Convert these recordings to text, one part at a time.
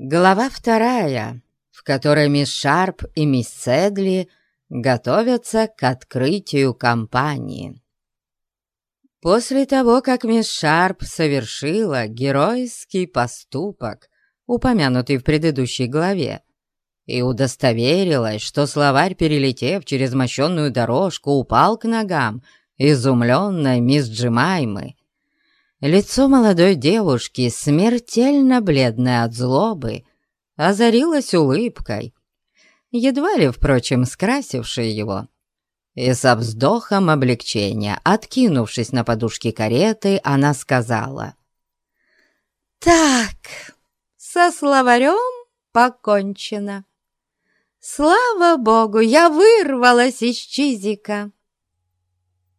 Глава вторая, в которой мисс Шарп и мисс Седли готовятся к открытию компании. После того, как мисс Шарп совершила геройский поступок, упомянутый в предыдущей главе, и удостоверилась, что словарь, перелетев через мощенную дорожку, упал к ногам изумленной мисс Джимаймы, Лицо молодой девушки, смертельно бледное от злобы, озарилось улыбкой, едва ли, впрочем, скрасившей его. И со вздохом облегчения, откинувшись на подушки кареты, она сказала. «Так, со словарем покончено. Слава богу, я вырвалась из чизика!»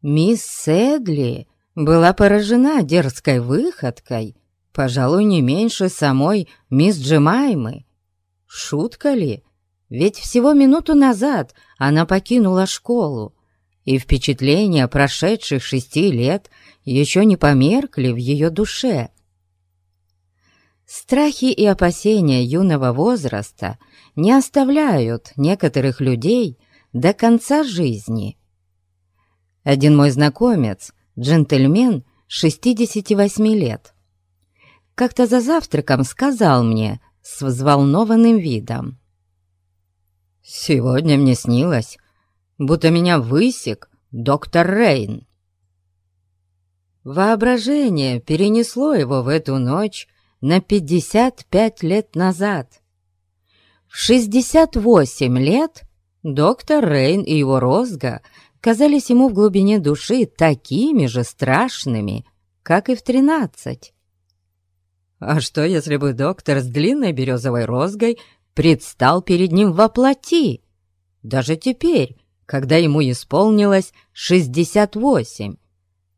Мисс Седли была поражена дерзкой выходкой, пожалуй, не меньше самой мисс Джемаймы. Шутка ли? Ведь всего минуту назад она покинула школу, и впечатления прошедших шести лет еще не померкли в ее душе. Страхи и опасения юного возраста не оставляют некоторых людей до конца жизни. Один мой знакомец джентльмен 68 лет. Как-то за завтраком сказал мне с взволнованным видом. «Сегодня мне снилось, будто меня высек доктор Рейн». Воображение перенесло его в эту ночь на 55 лет назад. В 68 лет доктор Рейн и его розга казались ему в глубине души такими же страшными, как и в тринадцать. А что, если бы доктор с длинной березовой розгой предстал перед ним во плоти? Даже теперь, когда ему исполнилось шестьдесят восемь,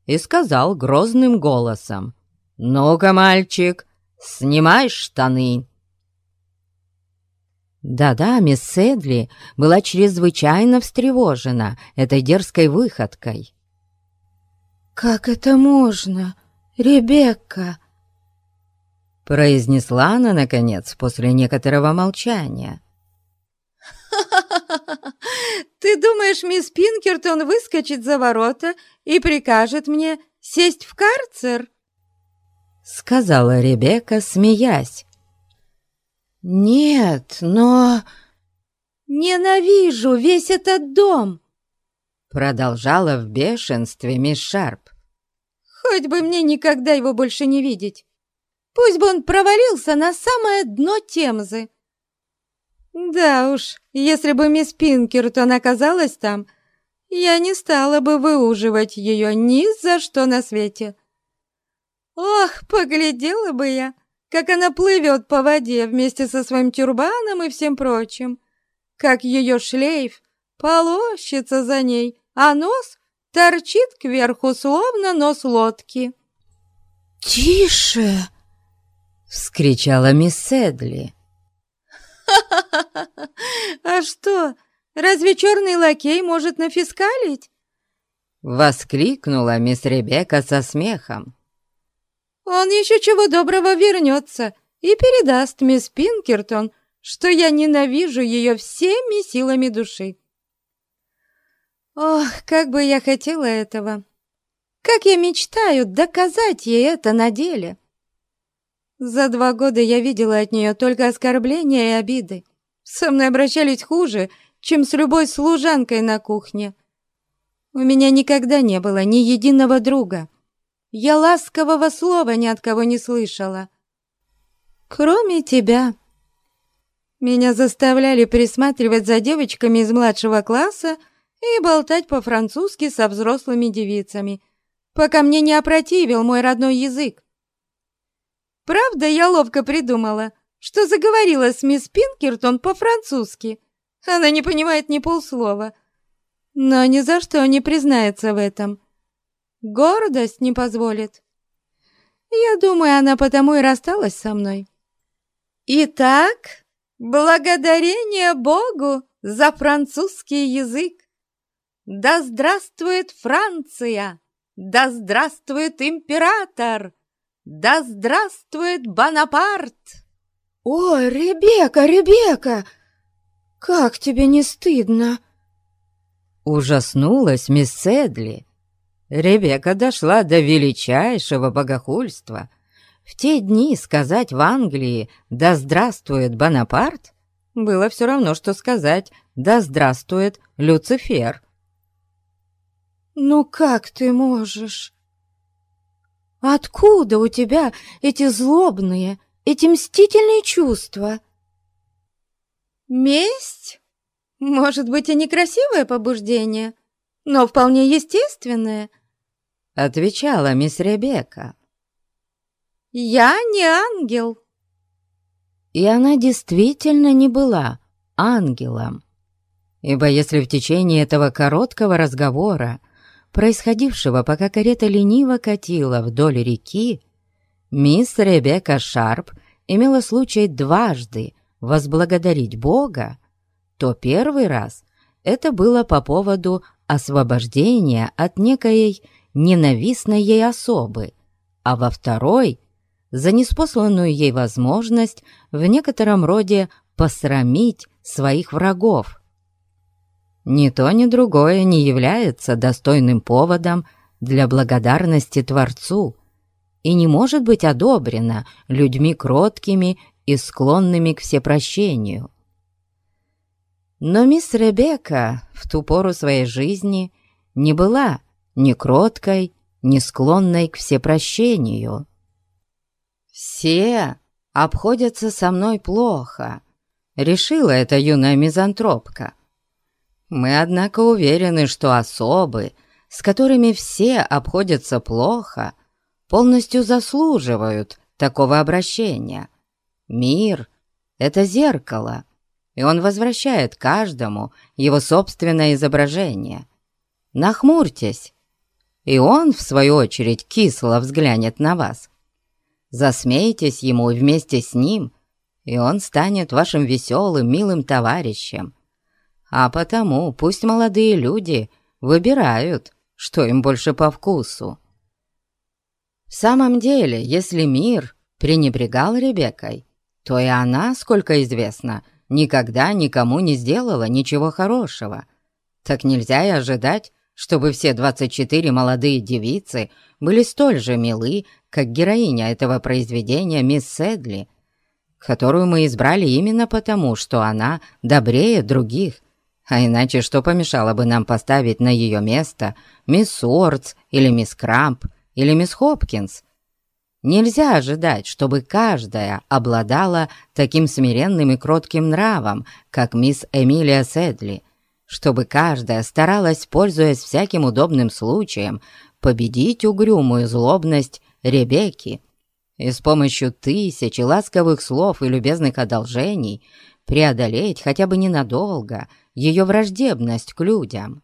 и сказал грозным голосом, «Ну-ка, мальчик, снимай штаны!» Да-да, мисс Седли была чрезвычайно встревожена этой дерзкой выходкой. «Как это можно, Ребекка?» произнесла она, наконец, после некоторого молчания. «Ты думаешь, мисс Пинкертон выскочит за ворота и прикажет мне сесть в карцер?» Сказала Ребекка, смеясь. «Нет, но...» «Ненавижу весь этот дом!» Продолжала в бешенстве мисс Шарп. «Хоть бы мне никогда его больше не видеть! Пусть бы он провалился на самое дно Темзы!» «Да уж, если бы мисс Пинкертон оказалась там, я не стала бы выуживать ее ни за что на свете!» «Ох, поглядела бы я, как она плывет по воде вместе со своим тюрбаном и всем прочим, как ее шлейф полощется за ней, а нос торчит кверху, словно нос лодки. «Тише!» — вскричала мисс Седли. А что, разве черный лакей может нафискалить?» Воскликнула мисс Ребекка со смехом. Он еще чего доброго вернется и передаст мисс Пинкертон, что я ненавижу ее всеми силами души. Ох, как бы я хотела этого! Как я мечтаю доказать ей это на деле! За два года я видела от нее только оскорбления и обиды. Со мной обращались хуже, чем с любой служанкой на кухне. У меня никогда не было ни единого друга — я ласкового слова ни от кого не слышала. Кроме тебя. Меня заставляли присматривать за девочками из младшего класса и болтать по-французски со взрослыми девицами, пока мне не опротивил мой родной язык. Правда, я ловко придумала, что заговорила с мисс Пинкертон по-французски. Она не понимает ни полслова, но ни за что не признается в этом. Гордость не позволит. Я думаю, она потому и рассталась со мной. Итак, благодарение Богу за французский язык. Да здравствует Франция! Да здравствует император! Да здравствует Бонапарт! «Ой, Ребека, Ребека! Как тебе не стыдно?» Ужаснулась мисс Седли. Ребека дошла до величайшего богохульства. В те дни сказать в Англии «Да здравствует Бонапарт» было все равно, что сказать «Да здравствует Люцифер». «Ну как ты можешь? Откуда у тебя эти злобные, эти мстительные чувства?» «Месть? Может быть, и некрасивое побуждение, но вполне естественное», — отвечала мисс Ребекка. «Я не ангел». И она действительно не была ангелом. Ибо если в течение этого короткого разговора, происходившего, пока карета лениво катила вдоль реки, мисс Ребекка Шарп имела случай дважды возблагодарить Бога, то первый раз это было по поводу освобождения от некоей ненавистной ей особы, а во второй — за неспосланную ей возможность в некотором роде посрамить своих врагов. Ни то, ни другое не является достойным поводом для благодарности Творцу и не может быть одобрено людьми кроткими и склонными к всепрощению. Но мисс Ребекка в ту пору своей жизни не была ни кроткой, ни склонной к всепрощению. «Все обходятся со мной плохо», — решила эта юная мизантропка. «Мы, однако, уверены, что особы, с которыми все обходятся плохо, полностью заслуживают такого обращения. Мир — это зеркало, и он возвращает каждому его собственное изображение. Нахмурьтесь, и он, в свою очередь, кисло взглянет на вас. Засмейтесь ему вместе с ним, и он станет вашим веселым, милым товарищем. А потому пусть молодые люди выбирают, что им больше по вкусу. В самом деле, если мир пренебрегал Ребеккой, то и она, сколько известно, никогда никому не сделала ничего хорошего. Так нельзя и ожидать, чтобы все 24 молодые девицы были столь же милы, как героиня этого произведения мисс Седли, которую мы избрали именно потому, что она добрее других, а иначе что помешало бы нам поставить на ее место мисс Уортс или мисс Крамп или мисс Хопкинс? Нельзя ожидать, чтобы каждая обладала таким смиренным и кротким нравом, как мисс Эмилия Седли, чтобы каждая старалась, пользуясь всяким удобным случаем, победить угрюмую злобность Ребекки и с помощью тысячи ласковых слов и любезных одолжений преодолеть хотя бы ненадолго ее враждебность к людям.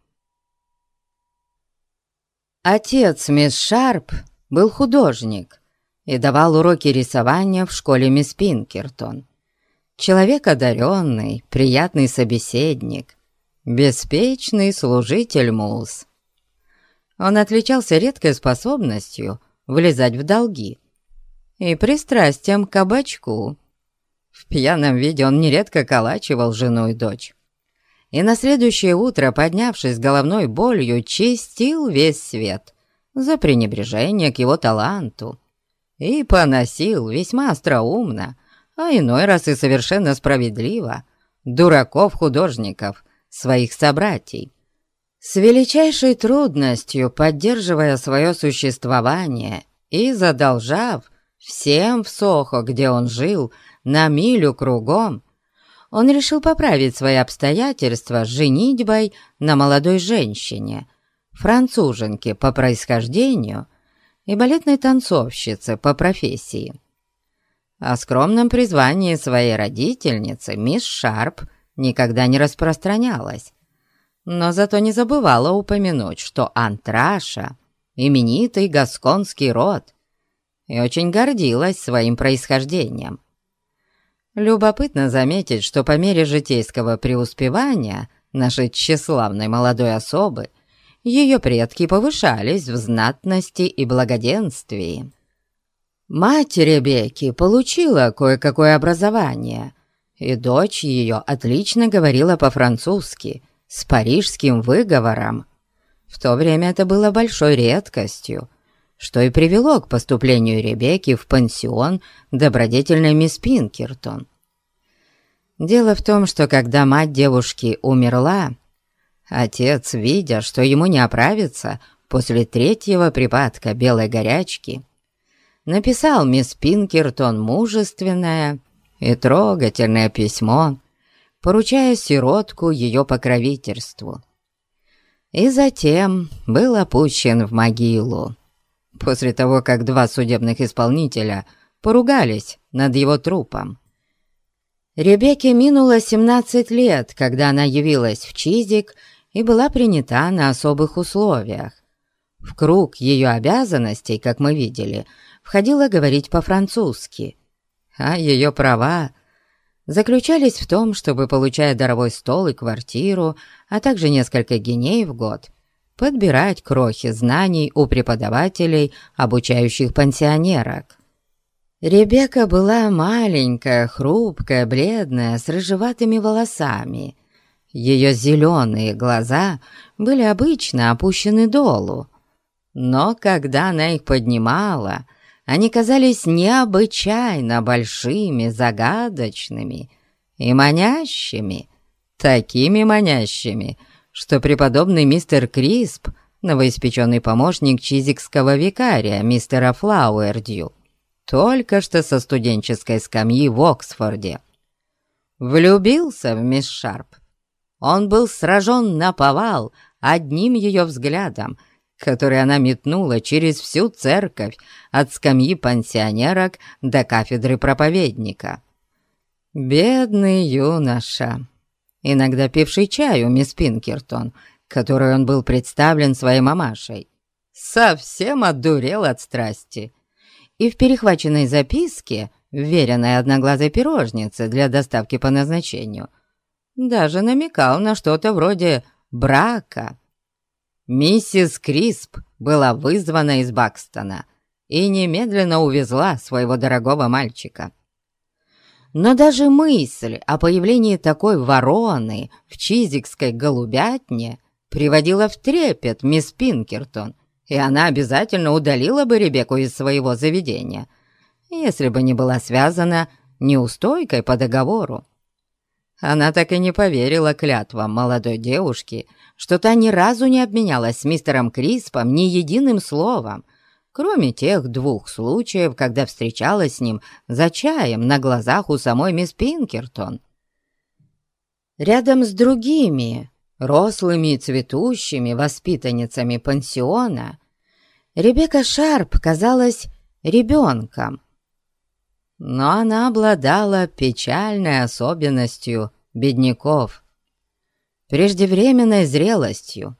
Отец мисс Шарп был художник и давал уроки рисования в школе мисс Пинкертон. Человек одаренный, приятный собеседник, беспечный служитель муз. Он отличался редкой способностью влезать в долги и пристрастием к кабачку. В пьяном виде он нередко калачивал жену и дочь. И на следующее утро, поднявшись головной болью, чистил весь свет за пренебрежение к его таланту и поносил весьма остроумно, а иной раз и совершенно справедливо, дураков-художников, своих собратьей. С величайшей трудностью поддерживая свое существование и задолжав всем в Сохо, где он жил, на милю кругом, он решил поправить свои обстоятельства женитьбой на молодой женщине, француженке по происхождению и балетной танцовщице по профессии. О скромном призвании своей родительницы мисс Шарп никогда не распространялась, но зато не забывала упомянуть, что Антраша — именитый гасконский род, и очень гордилась своим происхождением. Любопытно заметить, что по мере житейского преуспевания нашей тщеславной молодой особы ее предки повышались в знатности и благоденствии. Мать Ребекки получила кое-какое образование, и дочь ее отлично говорила по-французски, с парижским выговором. В то время это было большой редкостью, что и привело к поступлению Ребекки в пансион добродетельной мисс Пинкертон. Дело в том, что когда мать девушки умерла, отец, видя, что ему не оправится после третьего припадка белой горячки, написал мисс Пинкертон мужественное и трогательное письмо, поручая сиротку ее покровительству. И затем был опущен в могилу, после того, как два судебных исполнителя поругались над его трупом. Ребекке минуло 17 лет, когда она явилась в Чизик и была принята на особых условиях. В круг ее обязанностей, как мы видели, входило говорить по-французски, а ее права заключались в том, чтобы, получая даровой стол и квартиру, а также несколько геней в год, подбирать крохи знаний у преподавателей, обучающих пансионерок. Ребекка была маленькая, хрупкая, бледная, с рыжеватыми волосами. Ее зеленые глаза были обычно опущены долу, но когда она их поднимала — они казались необычайно большими, загадочными и манящими, такими манящими, что преподобный мистер Крисп, новоиспеченный помощник чизикского викария мистера Флауэрдью, только что со студенческой скамьи в Оксфорде, влюбился в мисс Шарп. Он был сражен на повал одним ее взглядом — который она метнула через всю церковь от скамьи пансионерок до кафедры проповедника. Бедный юноша, иногда пивший чай у мисс Пинкертон, которой он был представлен своей мамашей, совсем отдурел от страсти. И в перехваченной записке, вверенной одноглазой пирожнице для доставки по назначению, даже намекал на что-то вроде брака Миссис Крисп была вызвана из Бакстона и немедленно увезла своего дорогого мальчика. Но даже мысль о появлении такой вороны в чизикской голубятне приводила в трепет мисс Пинкертон, и она обязательно удалила бы Ребекку из своего заведения, если бы не была связана неустойкой по договору. Она так и не поверила клятвам молодой девушки, что та ни разу не обменялась с мистером Криспом ни единым словом, кроме тех двух случаев, когда встречалась с ним за чаем на глазах у самой мисс Пинкертон. Рядом с другими, рослыми и цветущими воспитанницами пансиона, Ребекка Шарп казалась ребенком, но она обладала печальной особенностью бедняков, преждевременной зрелостью.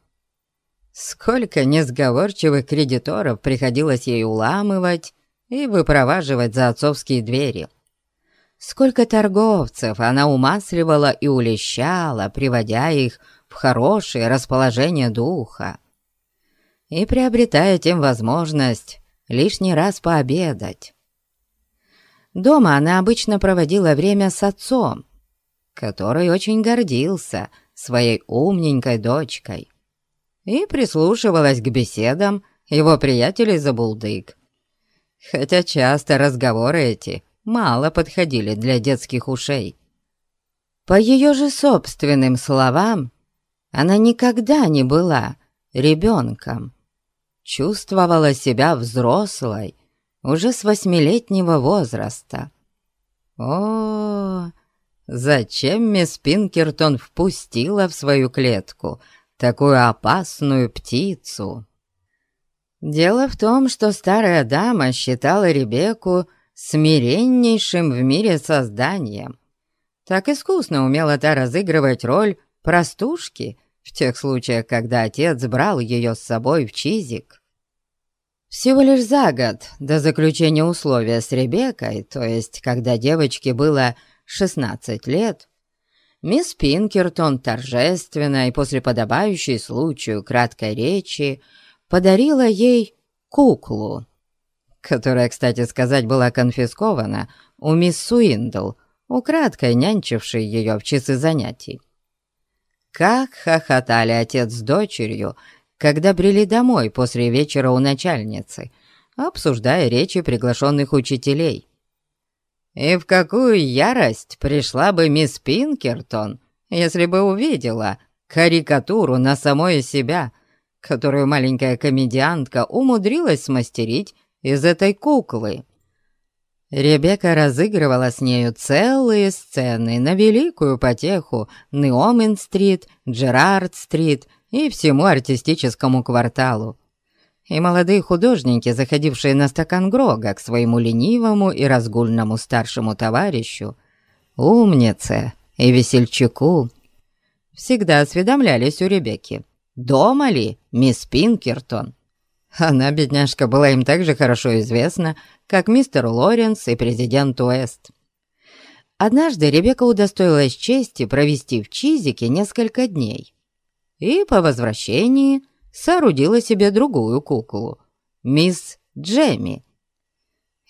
Сколько несговорчивых кредиторов приходилось ей уламывать и выпроваживать за отцовские двери. Сколько торговцев она умасливала и улещала, приводя их в хорошее расположение духа и приобретая тем возможность лишний раз пообедать. Дома она обычно проводила время с отцом, который очень гордился своей умненькой дочкой и прислушивалась к беседам его приятелей за булдык. Хотя часто разговоры эти мало подходили для детских ушей. По ее же собственным словам, она никогда не была ребенком, чувствовала себя взрослой уже с восьмилетнего возраста. О, зачем мисс Пинкертон впустила в свою клетку такую опасную птицу? Дело в том, что старая дама считала Ребекку смиреннейшим в мире созданием. Так искусно умела та разыгрывать роль простушки в тех случаях, когда отец брал ее с собой в Чизик. Всего лишь за год до заключения условия с Ребеккой, то есть когда девочке было 16 лет, мисс Пинкертон торжественно и после подобающей случаю краткой речи подарила ей куклу. которая, кстати сказать, была конфискована у мисс Суиндл, украдкой нянчившей ее в часы занятий. Как хохотали отец с дочерью, когда брели домой после вечера у начальницы, обсуждая речи приглашенных учителей. И в какую ярость пришла бы мисс Пинкертон, если бы увидела карикатуру на самой себя, которую маленькая комедиантка умудрилась смастерить из этой куклы. Ребекка разыгрывала с нею целые сцены на великую потеху Неомен-стрит, Джерард-стрит и всему артистическому кварталу. И молодые художники, заходившие на стакан Грога к своему ленивому и разгульному старшему товарищу, умнице и весельчаку, всегда осведомлялись у Ребекки, дома ли мисс Пинкертон. Она, бедняжка, была им так же хорошо известна, как мистер Лоренс и президент Уэст. Однажды Ребекка удостоилась чести провести в Чизике несколько дней. И по возвращении соорудила себе другую куклу, мисс Джемми.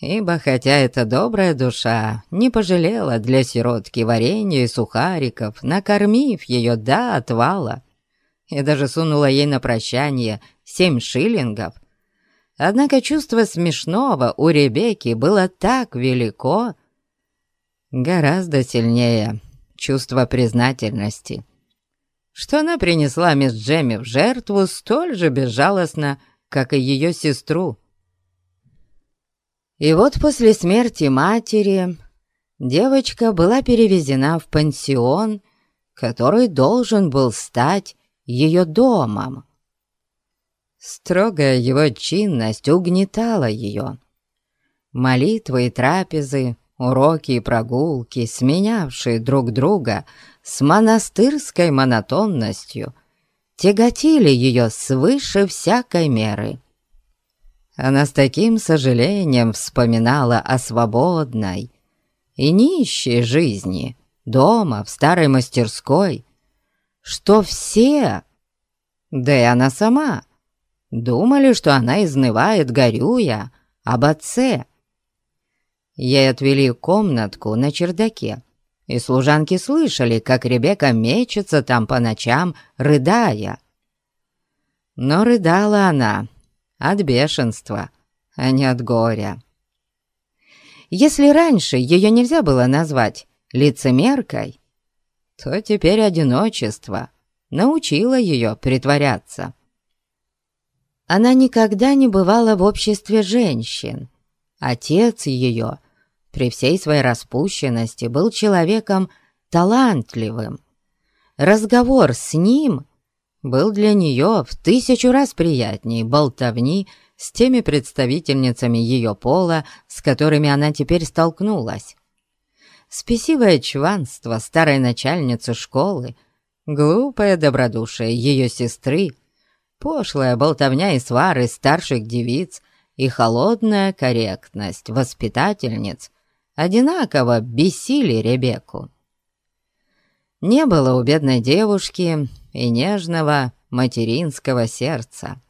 Ибо хотя эта добрая душа не пожалела для сиротки варенья и сухариков, накормив ее до отвала, и даже сунула ей на прощание семь шиллингов, однако чувство смешного у Ребекки было так велико, гораздо сильнее чувство признательности что она принесла мисс Джемми в жертву столь же безжалостно, как и ее сестру. И вот после смерти матери девочка была перевезена в пансион, который должен был стать ее домом. Строгая его чинность угнетала ее. Молитвы и трапезы, уроки и прогулки, сменявшие друг друга, с монастырской монотонностью тяготили ее свыше всякой меры. Она с таким сожалением вспоминала о свободной и нищей жизни дома в старой мастерской, что все, да и она сама, думали, что она изнывает, горюя, об отце. Ей отвели комнатку на чердаке, и служанки слышали, как Ребекка мечется там по ночам, рыдая. Но рыдала она от бешенства, а не от горя. Если раньше ее нельзя было назвать лицемеркой, то теперь одиночество научило ее притворяться. Она никогда не бывала в обществе женщин. Отец ее при всей своей распущенности был человеком талантливым. Разговор с ним был для нее в тысячу раз приятнее болтовни с теми представительницами ее пола, с которыми она теперь столкнулась. Спесивое чванство старой начальницы школы, глупое добродушие ее сестры, пошлая болтовня и свары старших девиц и холодная корректность воспитательниц одинаково бесили Ребекку. Не было у бедной девушки и нежного материнского сердца.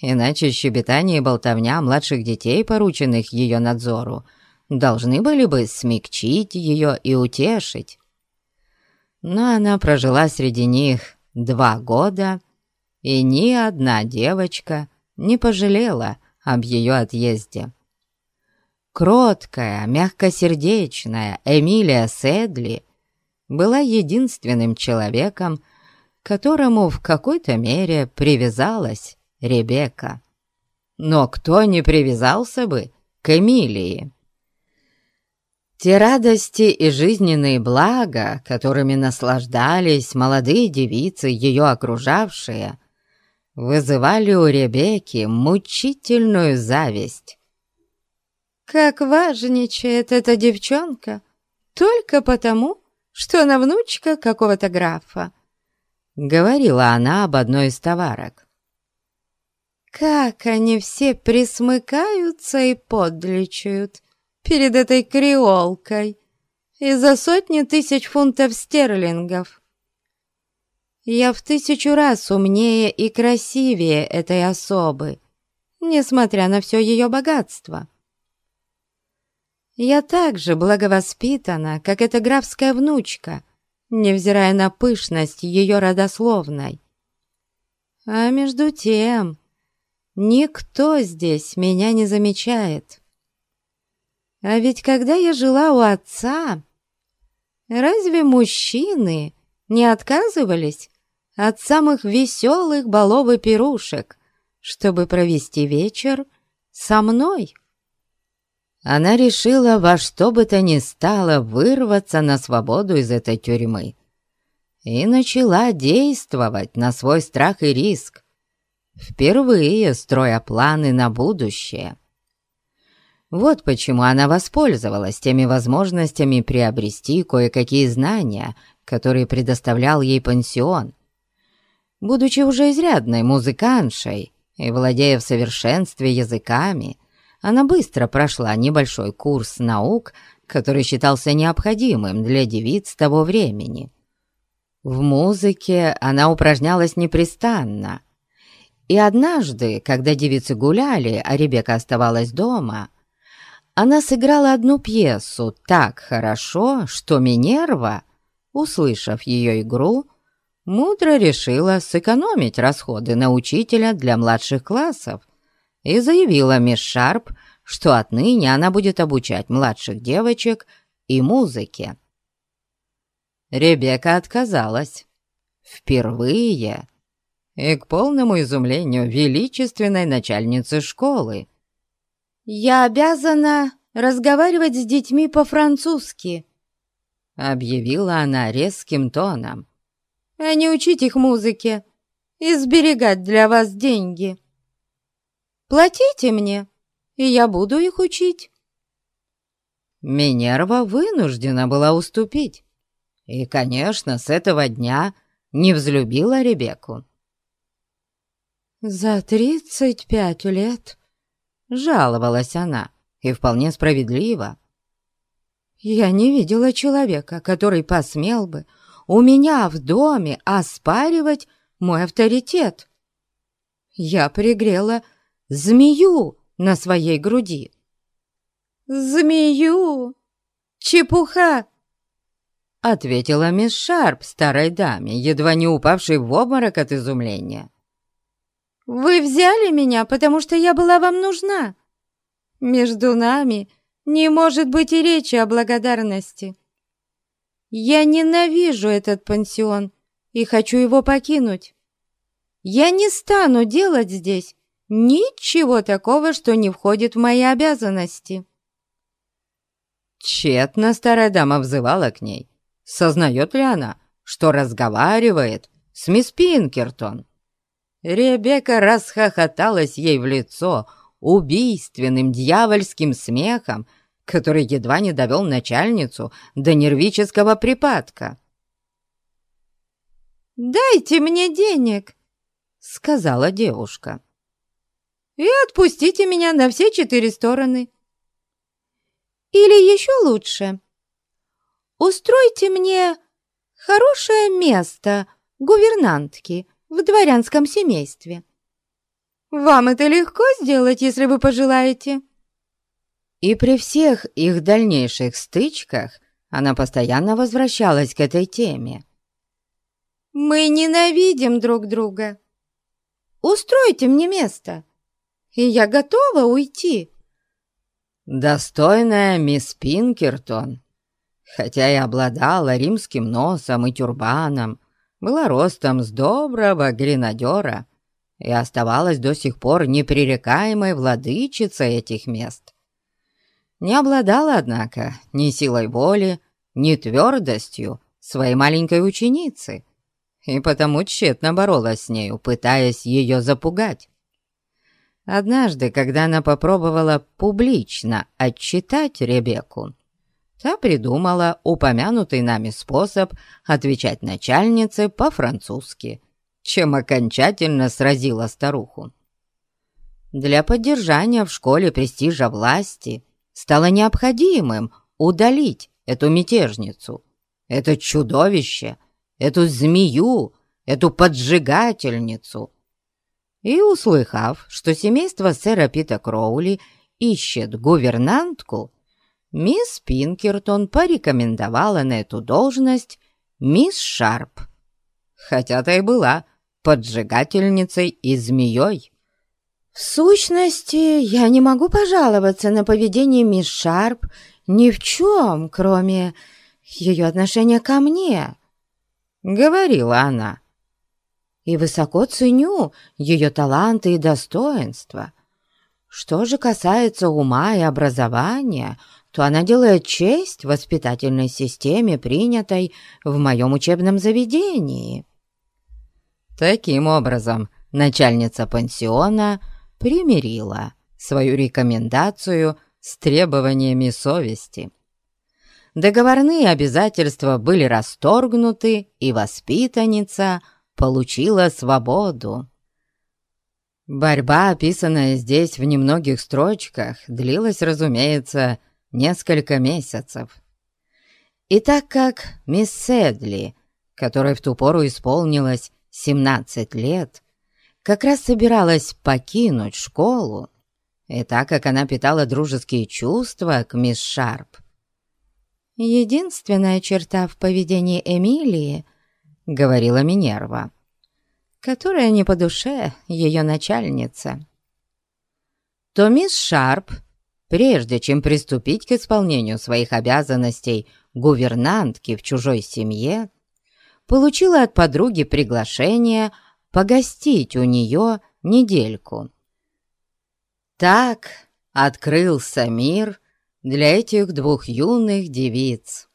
Иначе щебетание и болтовня младших детей, порученных ее надзору, должны были бы смягчить ее и утешить. Но она прожила среди них два года, и ни одна девочка не пожалела об ее отъезде. Кроткая, мягкосердечная Эмилия Седли была единственным человеком, которому в какой-то мере привязалась Ребекка. Но кто не привязался бы к Эмилии? Те радости и жизненные блага, которыми наслаждались молодые девицы, ее окружавшие, вызывали у Ребекки мучительную зависть. Как важничает эта девчонка только потому, что она внучка какого-то графа. Говорила она об одной из товарок. Как они все присмыкаются и подлечают перед этой креолкой из-за сотни тысяч фунтов стерлингов. Я в тысячу раз умнее и красивее этой особы, несмотря на все ее богатство. Я так же благовоспитана, как эта графская внучка, невзирая на пышность ее родословной. А между тем, никто здесь меня не замечает. А ведь когда я жила у отца, разве мужчины не отказывались от самых веселых балов и пирушек, чтобы провести вечер со мной? Она решила во что бы то ни стало вырваться на свободу из этой тюрьмы и начала действовать на свой страх и риск, впервые строя планы на будущее. Вот почему она воспользовалась теми возможностями приобрести кое-какие знания, которые предоставлял ей пансион. Будучи уже изрядной музыкантшей и владея в совершенстве языками, она быстро прошла небольшой курс наук, который считался необходимым для девиц того времени. В музыке она упражнялась непрестанно, и однажды, когда девицы гуляли, а Ребека оставалась дома, она сыграла одну пьесу так хорошо, что Минерва, услышав ее игру, мудро решила сэкономить расходы на учителя для младших классов и заявила мисс Шарп, что отныне она будет обучать младших девочек и музыке. Ребекка отказалась. Впервые и к полному изумлению величественной начальницы школы, «Я обязана разговаривать с детьми по-французски», — объявила она резким тоном. «А не учить их музыке и сберегать для вас деньги. Платите мне, и я буду их учить». Минерва вынуждена была уступить. И, конечно, с этого дня не взлюбила Ребекку. «За тридцать пять лет Жаловалась она, и вполне справедливо. «Я не видела человека, который посмел бы у меня в доме оспаривать мой авторитет. Я пригрела змею на своей груди». «Змею? Чепуха!» Ответила мисс Шарп старой даме, едва не упавшей в обморок от изумления. Вы взяли меня, потому что я была вам нужна. Между нами не может быть и речи о благодарности. Я ненавижу этот пансион и хочу его покинуть. Я не стану делать здесь ничего такого, что не входит в мои обязанности». Тщетно старая дама взывала к ней. Сознает ли она, что разговаривает с мисс Пинкертон? Ребекка расхохоталась ей в лицо убийственным дьявольским смехом, который едва не довел начальницу до нервического припадка. «Дайте мне денег», — сказала девушка, — «и отпустите меня на все четыре стороны. Или еще лучше, устройте мне хорошее место гувернантки в дворянском семействе. Вам это легко сделать, если вы пожелаете». И при всех их дальнейших стычках она постоянно возвращалась к этой теме. «Мы ненавидим друг друга. Устройте мне место, и я готова уйти». Достойная мисс Пинкертон, хотя и обладала римским носом и тюрбаном, была ростом с доброго гренадера и оставалась до сих пор непререкаемой владычицей этих мест. Не обладала, однако, ни силой воли, ни твердостью своей маленькой ученицы, и потому тщетно боролась с нею, пытаясь ее запугать. Однажды, когда она попробовала публично отчитать Ребекку, Та придумала упомянутый нами способ отвечать начальнице по-французски, чем окончательно сразила старуху. Для поддержания в школе престижа власти стало необходимым удалить эту мятежницу, это чудовище, эту змею, эту поджигательницу. И, услыхав, что семейство сэра Пита Кроули ищет гувернантку, мисс Пинкертон порекомендовала на эту должность мисс Шарп, хотя-то и была поджигательницей и змеей. В сущности, я не могу пожаловаться на поведение мисс Шарп ни в чем, кроме ее отношения ко мне, — говорила она. И высоко ценю ее таланты и достоинства. Что же касается ума и образования, то она делает честь воспитательной системе, принятой в моем учебном заведении. Таким образом, начальница пансиона примирила свою рекомендацию с требованиями совести. Договорные обязательства были расторгнуты, и воспитанница получила свободу. Борьба, описанная здесь в немногих строчках, длилась, разумеется, несколько месяцев. И так как мисс Седли, которой в ту пору исполнилось 17 лет, как раз собиралась покинуть школу, и так как она питала дружеские чувства к мисс Шарп. «Единственная черта в поведении Эмилии, — говорила Минерва, — которая не по душе ее начальница, то мисс Шарп, прежде чем приступить к исполнению своих обязанностей гувернантки в чужой семье, получила от подруги приглашение погостить у нее недельку. Так открылся мир для этих двух юных девиц.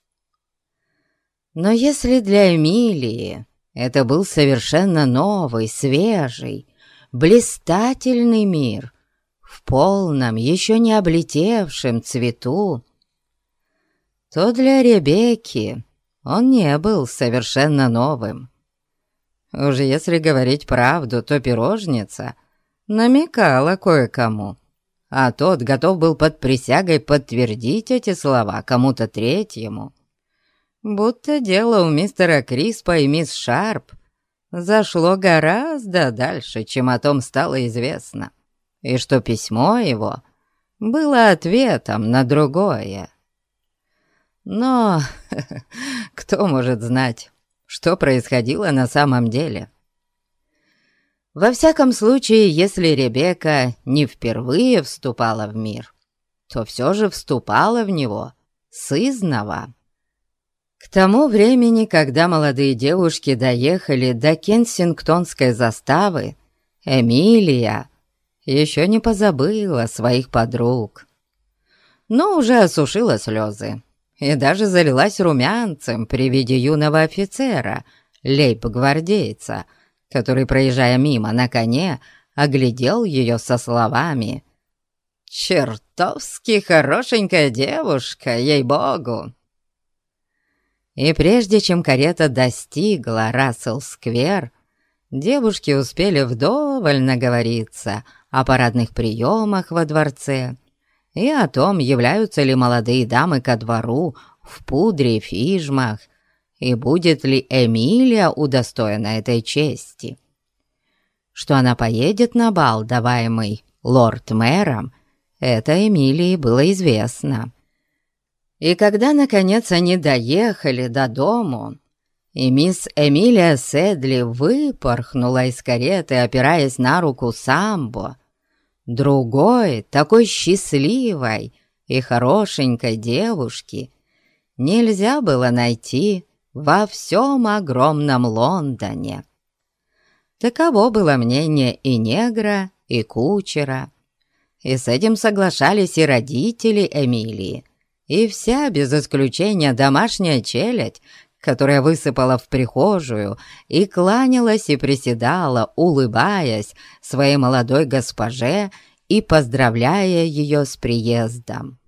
Но если для Эмилии это был совершенно новый, свежий, блистательный мир, в полном, еще не облетевшем цвету, то для Ребекки он не был совершенно новым. Уж если говорить правду, то пирожница намекала кое-кому, а тот готов был под присягой подтвердить эти слова кому-то третьему. Будто дело у мистера Криспа и мисс Шарп зашло гораздо дальше, чем о том стало известно, и что письмо его было ответом на другое. Но кто может знать, что происходило на самом деле? Во всяком случае, если Ребекка не впервые вступала в мир, то все же вступала в него сызнова. К тому времени, когда молодые девушки доехали до Кенсингтонской заставы, Эмилия еще не позабыла своих подруг, но уже осушила слезы и даже залилась румянцем при виде юного офицера, лейб-гвардейца, который, проезжая мимо на коне, оглядел ее со словами «Чертовски хорошенькая девушка, ей-богу!» И прежде чем карета достигла Рассел-сквер, девушки успели вдоволь наговориться о парадных приемах во дворце, и о том, являются ли молодые дамы ко двору в пудре и фижмах, и будет ли Эмилия удостоена этой чести. Что она поедет на бал, даваемый лорд-мэром, это Эмилии было известно. И когда, наконец, они доехали до дому, и мисс Эмилия Седли выпорхнула из кареты, опираясь на руку Самбо, Другой, такой счастливой и хорошенькой девушки нельзя было найти во всем огромном Лондоне. Таково было мнение и негра, и кучера. И с этим соглашались и родители Эмилии, и вся, без исключения, домашняя челядь, которая высыпала в прихожую и кланялась и приседала, улыбаясь своей молодой госпоже и поздравляя ее с приездом.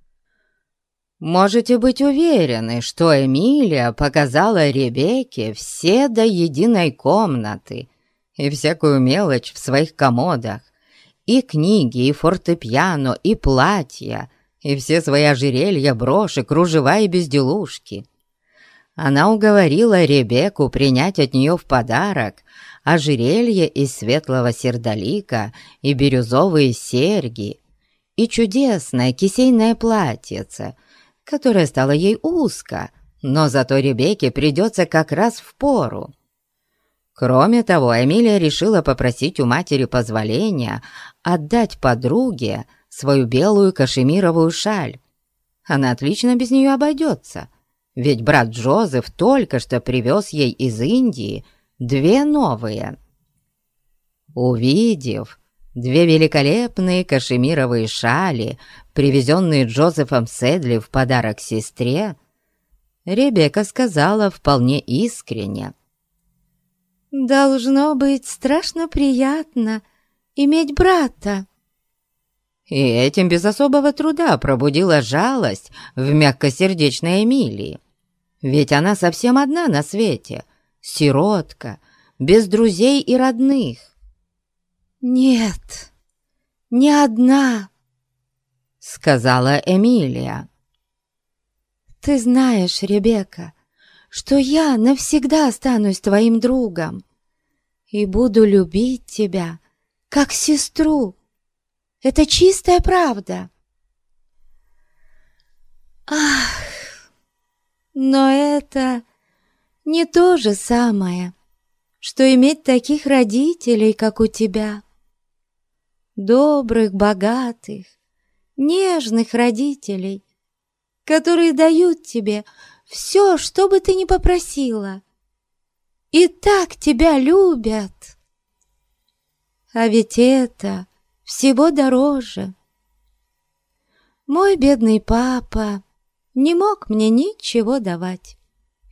Можете быть уверены, что Эмилия показала Ребекке все до единой комнаты и всякую мелочь в своих комодах, и книги, и фортепиано, и платья, и все свои ожерелья, броши, кружева и безделушки — она уговорила Ребекку принять от нее в подарок ожерелье из светлого сердолика и бирюзовые серьги, и чудесное кисейное платьице, которое стало ей узко, но зато Ребекке придется как раз в пору. Кроме того, Эмилия решила попросить у матери позволения отдать подруге свою белую кашемировую шаль. Она отлично без нее обойдется, ведь брат Джозеф только что привез ей из Индии две новые. Увидев две великолепные кашемировые шали, привезенные Джозефом Седли в подарок сестре, Ребекка сказала вполне искренне — «Должно быть страшно приятно иметь брата». И этим без особого труда пробудила жалость в мягкосердечной Эмилии. Ведь она совсем одна на свете, сиротка, без друзей и родных. «Нет, не одна», — сказала Эмилия. «Ты знаешь, Ребекка, что я навсегда останусь твоим другом и буду любить тебя, как сестру. Это чистая правда. Ах, но это не то же самое, что иметь таких родителей, как у тебя. Добрых, богатых, нежных родителей, которые дают тебе все, что бы ты ни попросила. И так тебя любят. А ведь это всего дороже. Мой бедный папа не мог мне ничего давать,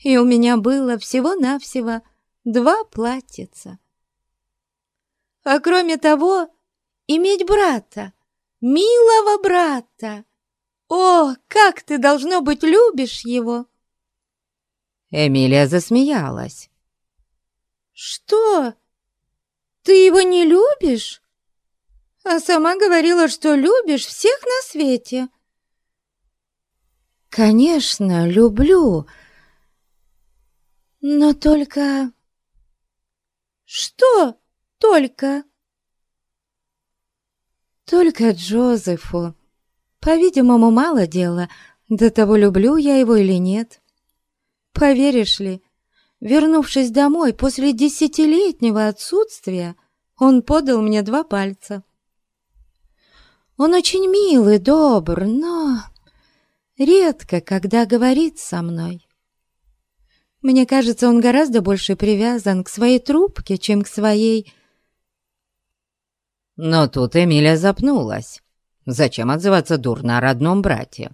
и у меня было всего-навсего два платьица. А кроме того, иметь брата, милого брата. О, как ты, должно быть, любишь его!» Эмилия засмеялась. «Что? Ты его не любишь? А сама говорила, что любишь всех на свете». «Конечно, люблю, но только...» «Что только?» «Только Джозефу. По-видимому, мало дела, до того, люблю я его или нет». Поверишь ли, вернувшись домой после десятилетнего отсутствия, он подал мне два пальца. Он очень милый, добр, но редко, когда говорит со мной. Мне кажется, он гораздо больше привязан к своей трубке, чем к своей... Но тут Эмилия запнулась. Зачем отзываться дурно о родном брате?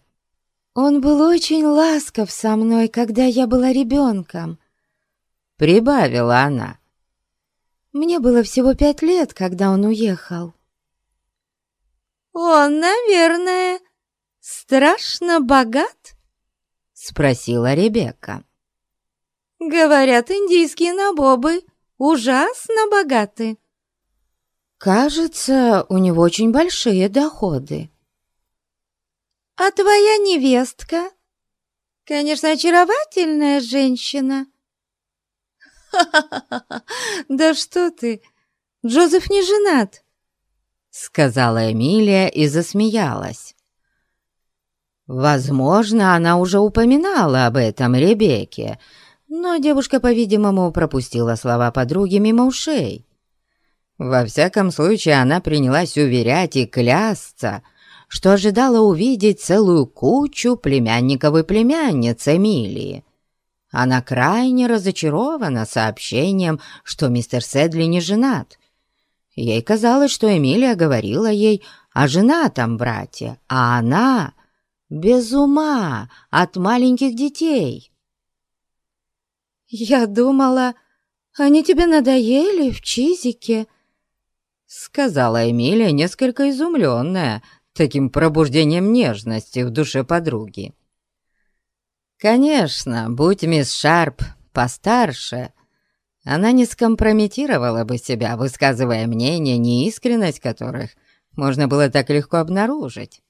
Он был очень ласков со мной, когда я была ребенком», — прибавила она. «Мне было всего пять лет, когда он уехал». «Он, наверное, страшно богат?» — спросила Ребекка. «Говорят, индийские набобы ужасно богаты». «Кажется, у него очень большие доходы», «А твоя невестка?» «Конечно, очаровательная женщина». «Ха-ха-ха! Да что ты! Джозеф не женат!» Сказала Эмилия и засмеялась. Возможно, она уже упоминала об этом Ребекке, но девушка, по-видимому, пропустила слова подруги мимо ушей. Во всяком случае, она принялась уверять и клясться, что ожидала увидеть целую кучу племянников и племянниц Эмилии. Она крайне разочарована сообщением, что мистер Седли не женат. Ей казалось, что Эмилия говорила ей о женатом брате, а она без ума от маленьких детей. «Я думала, они тебе надоели в Чизике», — сказала Эмилия, несколько изумленная таким пробуждением нежности в душе подруги. Конечно, будь мисс Шарп постарше, она не скомпрометировала бы себя, высказывая мнения, неискренность которых можно было так легко обнаружить.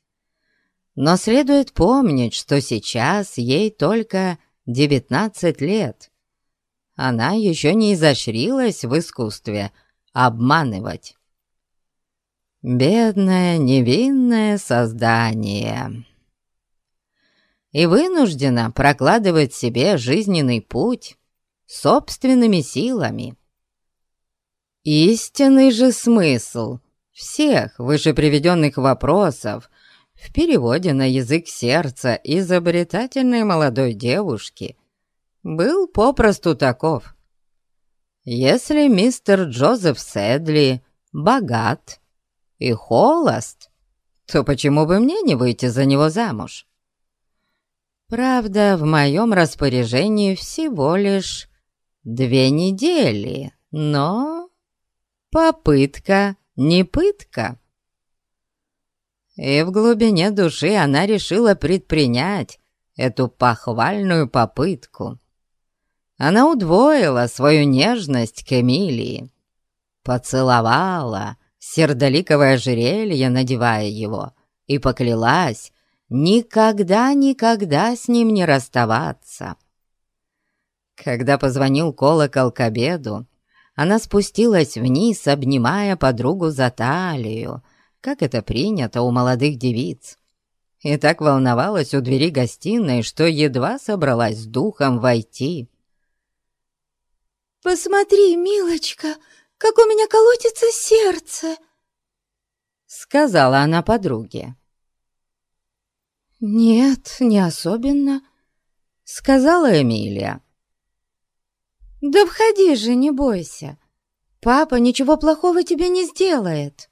Но следует помнить, что сейчас ей только 19 лет. Она еще не изощрилась в искусстве обманывать. Бедное невинное создание. И вынуждена прокладывать себе жизненный путь собственными силами. Истинный же смысл всех вышеприведенных вопросов в переводе на язык сердца изобретательной молодой девушки был попросту таков. Если мистер Джозеф Сэдли богат и холост, то почему бы мне не выйти за него замуж? Правда, в моем распоряжении всего лишь две недели, но попытка не пытка. И в глубине души она решила предпринять эту похвальную попытку. Она удвоила свою нежность к Эмилии, поцеловала сердоликовое ожерелье, надевая его, и поклялась никогда-никогда с ним не расставаться. Когда позвонил колокол к обеду, она спустилась вниз, обнимая подругу за талию, как это принято у молодых девиц. И так волновалась у двери гостиной, что едва собралась с духом войти. «Посмотри, милочка, как у меня колотится сердце!» Сказала она подруге. «Нет, не особенно», — сказала Эмилия. «Да входи же, не бойся. Папа ничего плохого тебе не сделает».